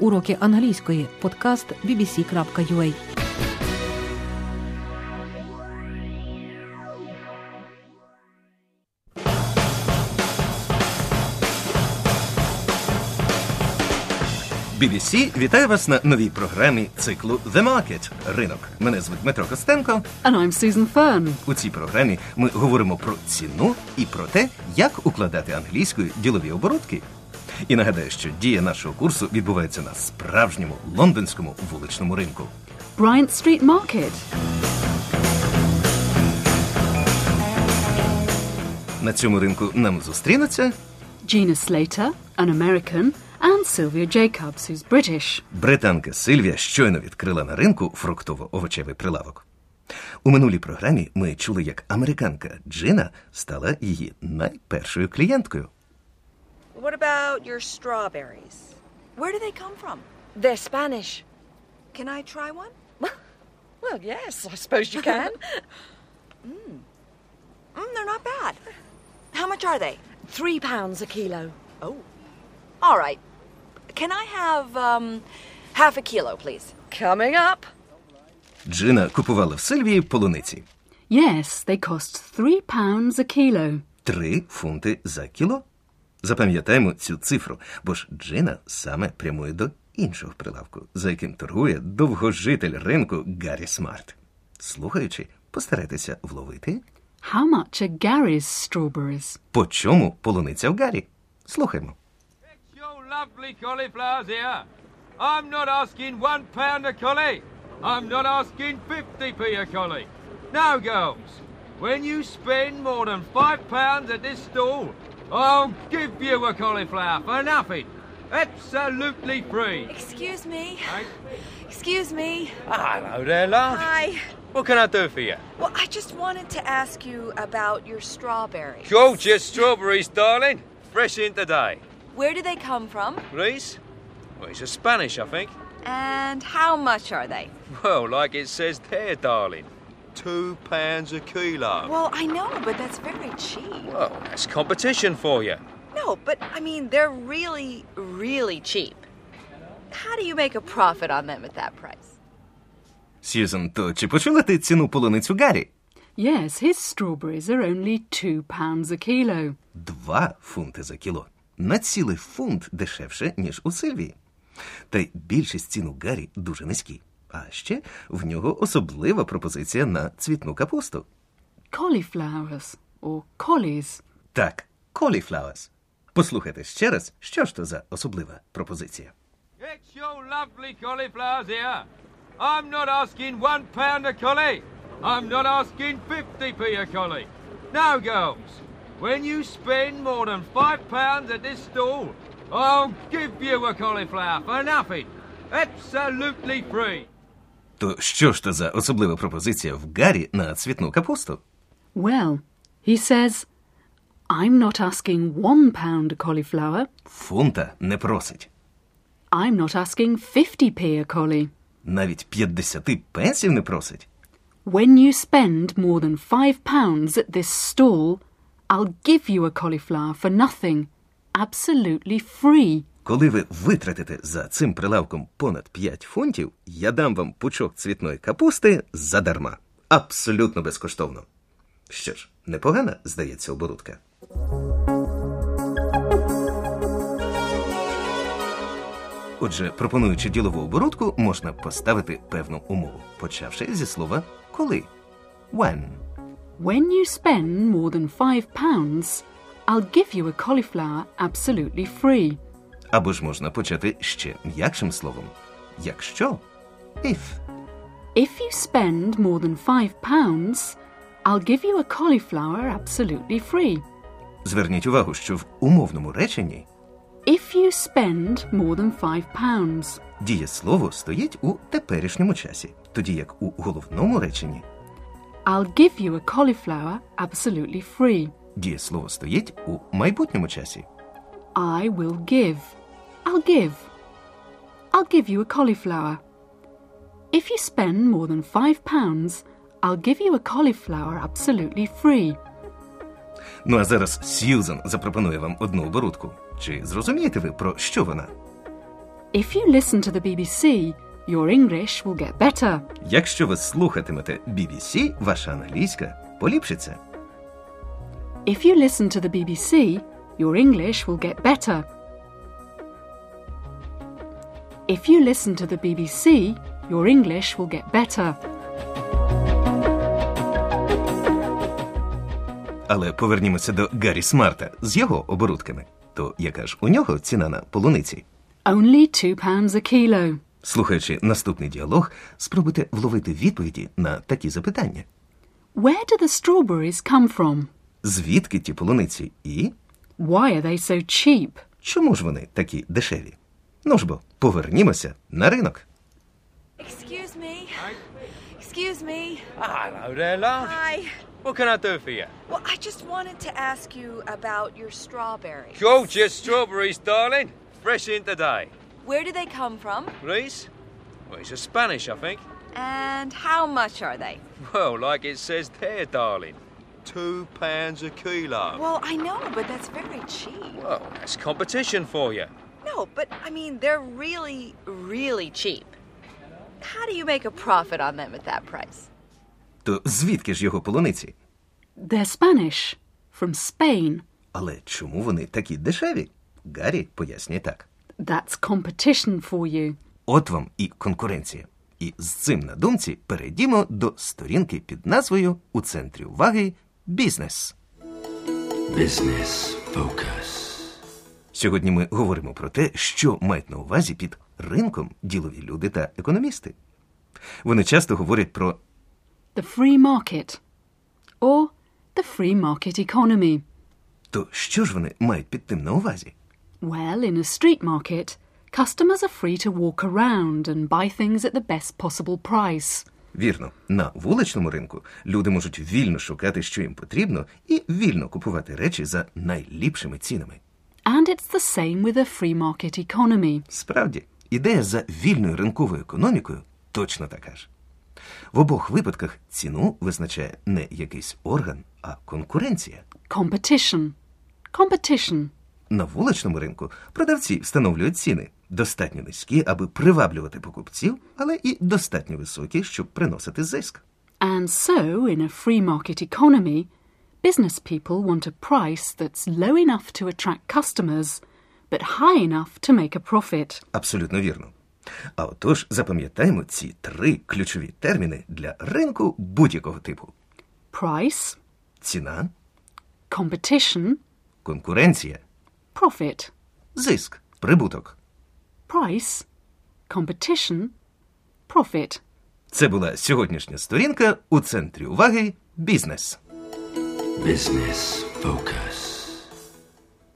Уроки англійської. Подкаст bbc.ua BBC вітає вас на новій програмі циклу The Market – ринок. Мене звуть Дмитро Костенко. And I'm Susan Fern. У цій програмі ми говоримо про ціну і про те, як укладати англійською ділові оборудки. І нагадаю, що дія нашого курсу відбувається на справжньому лондонському вуличному ринку. Bryant Street Market. На цьому ринку нам зустрінуться Gina Slater, an American, and Sylvia Jacobs, who's British. британка Сильвія щойно відкрила на ринку фруктово-овочевий прилавок. У минулій програмі ми чули, як американка Джина стала її найпершою клієнткою. What about your strawberries? Where do they come from? They're Spanish. Can I try one? Well, yes, I suppose you can. Mm, they're not bad. How much are they? Three pounds a kilo. Oh. All right. Can I have um, half a kilo, please? Coming up. Джина купувала в Сильвії полуниці Yes, they cost three pounds a kilo. три фунти за кіло. Запам'ятаємо цю цифру, бо ж Джина саме прямує до іншого прилавку, за яким торгує довгожитель ринку Гаррі Смарт. Слухаючи, постарайтеся вловити, How much are Gary's strawberries? по чому полуниця в Гаррі. Слухаймо. Your lovely cauliflowers here. I'm not asking one pound a collie. I'm not asking 50p a collie. Now, girls, when you spend more than five pounds at this stall, I'll give you a cauliflower for nothing. Absolutely free. Excuse me. Right? Excuse me. Hello there, love. Hi. What can I do for you? Well, I just wanted to ask you about your strawberries. Gorgeous strawberries, darling. Fresh in today. Where do they come from? These? Well, it's a Spanish, I think. And how much are they? Well, like it says there, darling. Two pounds a kilo. Well, I know, but that's very cheap. Well, that's competition for you. No, but I mean, they're really, really cheap. How do you make a profit on them at that price? Сьюзен, то чи почула ти ціну полуницю Гаррі? Yes, his strawberries are only two pounds a kilo. Два фунти за кіло. На цілий фунт дешевше, ніж у Сильвії. Та й більшість цін у Гаррі дуже низькі. А ще в нього особлива пропозиція на цвітну капусту. Cauliflowers or collies. Так, cauliflowers. Послухайте ще раз, що ж то за особлива пропозиція. Get your lovely cauliflowers here. I'm not asking one pound a collie. I'm not asking 50p a collie. Now, girls, when you spend more than five pounds at this stall, I'll give you a cauliflower for nothing. Absolutely free. То що ж то за особлива пропозиція в Гаррі на цвітну капусту? Well, he says, I'm not asking one pound a cauliflower. Фунта не просить. I'm not asking 50p a collie. Навіть 50 пенсів не просить. When you spend more than five pounds at this stall, I'll give you a cauliflower for nothing. Absolutely free. Коли ви витратите за цим прилавком понад 5 фунтів, я дам вам пучок цвітної капусти задарма. Абсолютно безкоштовно. Що ж, непогана, здається, оборудка. Отже, пропонуючи ділову оборудку, можна поставити певну умову, почавши зі слова коли. When. When you spend more than five pounds, I'll give you a cauliflower absolutely free. Або ж можна почати ще м'якшим словом. Якщо. If. If you spend more than five pounds, I'll give you a cauliflower absolutely free. Зверніть увагу, що в умовному реченні If you spend more than five pounds, дієслово стоїть у теперішньому часі, тоді як у головному реченні I'll give you a cauliflower absolutely free. дієслово стоїть у майбутньому часі. I will give. I'll give. I'll give you a cauliflower. If you spend more than five pounds, I'll give you a cauliflower absolutely free. Ну а зараз Сьюзан запропонує вам одну оборудку. Чи зрозумієте ви, про що вона? If you listen to the BBC, your English will get better. Якщо ви слухатимете BBC, ваша англійська поліпшиться. If you listen to the BBC, your English will get better. If you listen to the BBC, your English will get better. Але повернімося до Гаррі Смарта з його оборудками. То яка ж у нього ціна на полуниці? Only two pounds a kilo. Слухаючи наступний діалог, спробуйте вловити відповіді на такі запитання. Where do the strawberries come from? Звідки ті полуниці і Why are they so cheap? чому ж вони такі дешеві? Ну ж бо, повернімося на ринок. Excuse me. Excuse me. Hello there, love. Hi. What can I do for you? Well, I just wanted to ask you about your strawberries. Gorgeous strawberries, darling. Fresh in today. Where do they come from? These? Well, it's a Spanish, I think. And how much are they? Well, like it says there, darling. Two pounds a kilo. Well, I know, but that's very cheap. Well, that's competition for you. No, but I mean, they're really, really cheap. How do you make a profit on them at that price? То звідки ж його полуниці? They're Spanish. From Spain. Але чому вони такі дешеві? Гаррі пояснює так. That's competition for you. От вам і конкуренція. І з цим на думці перейдімо до сторінки під назвою У центрі уваги Бізнес. Business Focus. Сьогодні ми говоримо про те, що мають на увазі під ринком ділові люди та економісти. Вони часто говорять про The free market. Or the free market economy. то, що ж вони мають під тим на увазі. Well, in a street market, customers are free to walk around and buy things at the best possible price. Вірно, на вуличному ринку люди можуть вільно шукати, що їм потрібно, і вільно купувати речі за найліпшими цінами. And it's the same with a free market economy. Справді, ідея за вільною ринковою економікою точно така ж. В обох випадках ціну визначає не якийсь орган, а конкуренція. Competition. Competition. На вуличному ринку продавці встановлюють ціни достатньо низькі, аби приваблювати покупців, але і достатньо високі, щоб приносити зиск. And so, in a free market economy, business people want a price that's low enough to attract customers, but high enough to make a profit. Абсолютно вірно. А отож запам'ятаємо ці три ключові терміни для ринку будь-якого типу: Price, ціна, competition, конкуренція, profit. зиск, прибуток. Price, competition, profit. Це була сьогоднішня сторінка у центрі уваги Бізнес. Business Focus.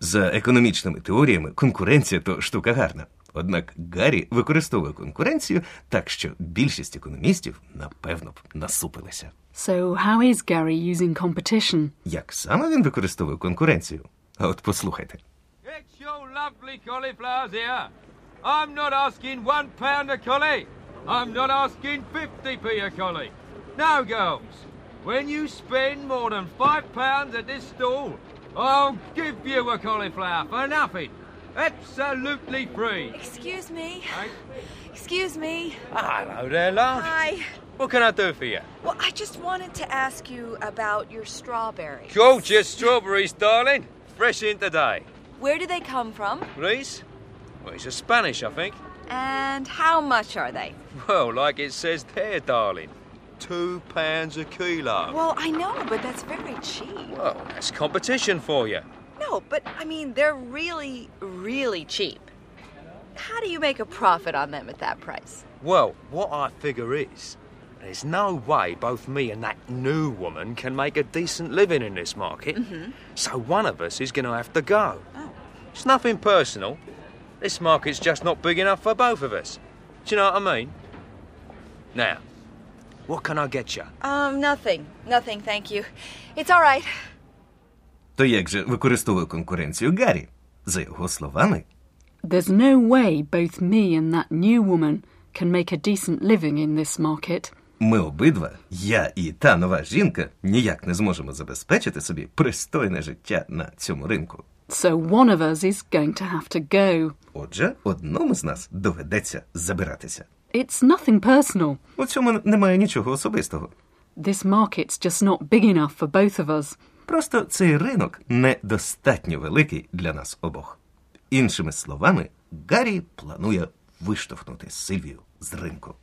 За економічними теоріями конкуренція то штука гарна. Однак Гаррі використовує конкуренцію так, що більшість економістів напевно б насупилися. So, how is Gary using competition? Як саме він використовує конкуренцію? А от послухайте. Get your lovely cauliflowers here. I'm not asking one pound a collie. I'm not asking 50p a collie. Now, girls, when you spend more than five pounds at this stall, I'll give you a cauliflower for nothing. Absolutely free. Excuse me. Hey? Excuse me. Ah, Hello there, love. Hi. What can I do for you? Well, I just wanted to ask you about your strawberries. Gorgeous strawberries, darling. Fresh in today. Where do they come from? These? Well, it's a Spanish, I think. And how much are they? Well, like it says there, darling. Two pounds a kilo. Well, I know, but that's very cheap. Well, that's competition for you. No, but I mean, they're really, really cheap. How do you make a profit on them at that price? Well, what I figure is, there's no way both me and that new woman can make a decent living in this market. Mm-hmm. So one of us is going to have to go. Oh. It's nothing personal. This market's just not big enough for both of us. Do you know what I mean? Now, what can I get you? Um, nothing. Nothing, thank you. It's all right. То як же використовує конкуренцію Гаррі? За його словами, There's no way both me and that new woman can make a decent living in this market. ми обидва, я і та нова жінка, ніяк не зможемо забезпечити собі пристойне життя на цьому ринку. So one of us is going to have to go. Отже, одному з нас доведеться забиратися. It's nothing personal. У цьому немає нічого особистого. This market's just not big enough for both of us. Просто цей ринок недостатньо великий для нас обох. Іншими словами, Гаррі планує виштовхнути Сильвію з ринку.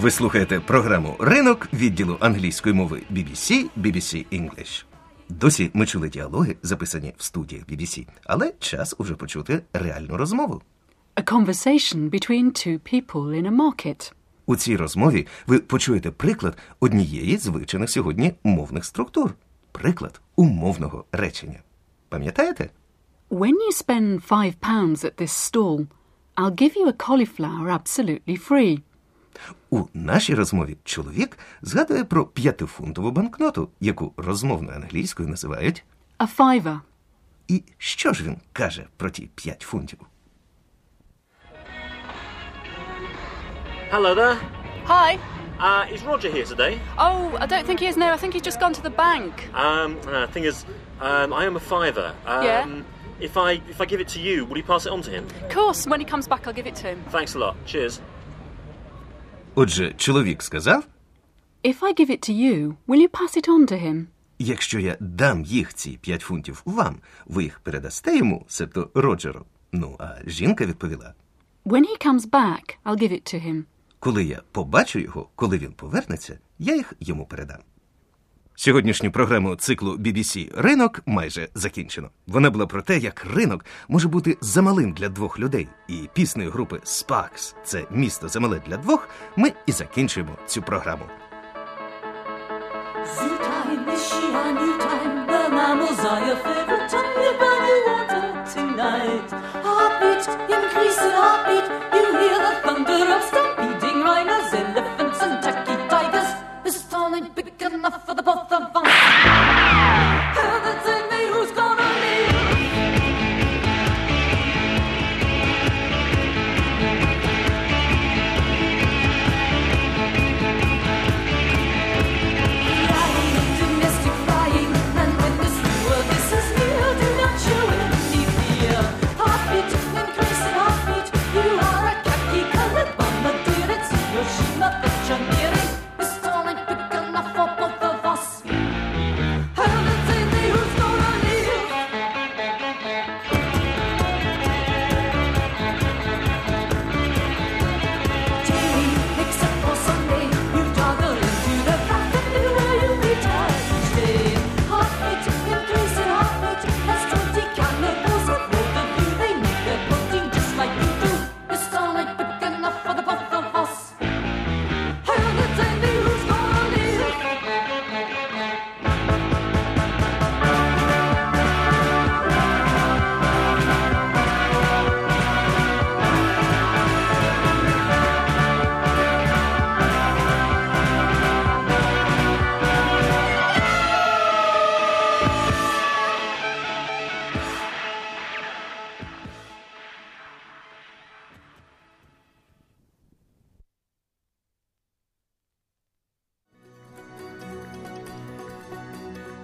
Ви слухаєте програму Ринок відділу англійської мови BBC BBC English. Досі ми чули діалоги, записані в студіях BBC, але час уже почути реальну розмову. A conversation between two people in a market. У цій розмові ви почуєте приклад однієї з вивчених сьогодні мовних структур. Приклад умовного речення. Пам'ятаєте? When you spend five pounds at this stall, I'll give you a cauliflower absolutely free. У нашій розмові чоловік згадує про п'ятифунтову банкноту, яку розмовною англійською називають. A fiver. І що ж він каже про ті п'ять фунтів? Hello there. Hi. Uh, is Roger here today? Oh, I don't think he is now. I think he's just gone to the bank. Um, uh, thing is, um, I am a fiver. Um, Yeah? If I if I give it to you, will you pass it on to him? Of course, when he comes back, I'll give it to him. Thanks a lot. Cheers. Отже, чоловік сказав: If I give it to you, will you pass it on to him? якщо я дам їх ці п'ять фунтів вам, ви їх передасте йому, себто Роджеру. Ну, а жінка відповіла: When he comes back, I'll give it to him. коли я побачу його, коли він повернеться, я їх йому передам. Сьогоднішню програму циклу BBC Ринок майже закінчено. Вона була про те, як ринок може бути замалим для двох людей. І піснею групи Sparks це місто замале для двох. Ми і закінчуємо цю програму. Time? The heartbeat. You hear the thunder of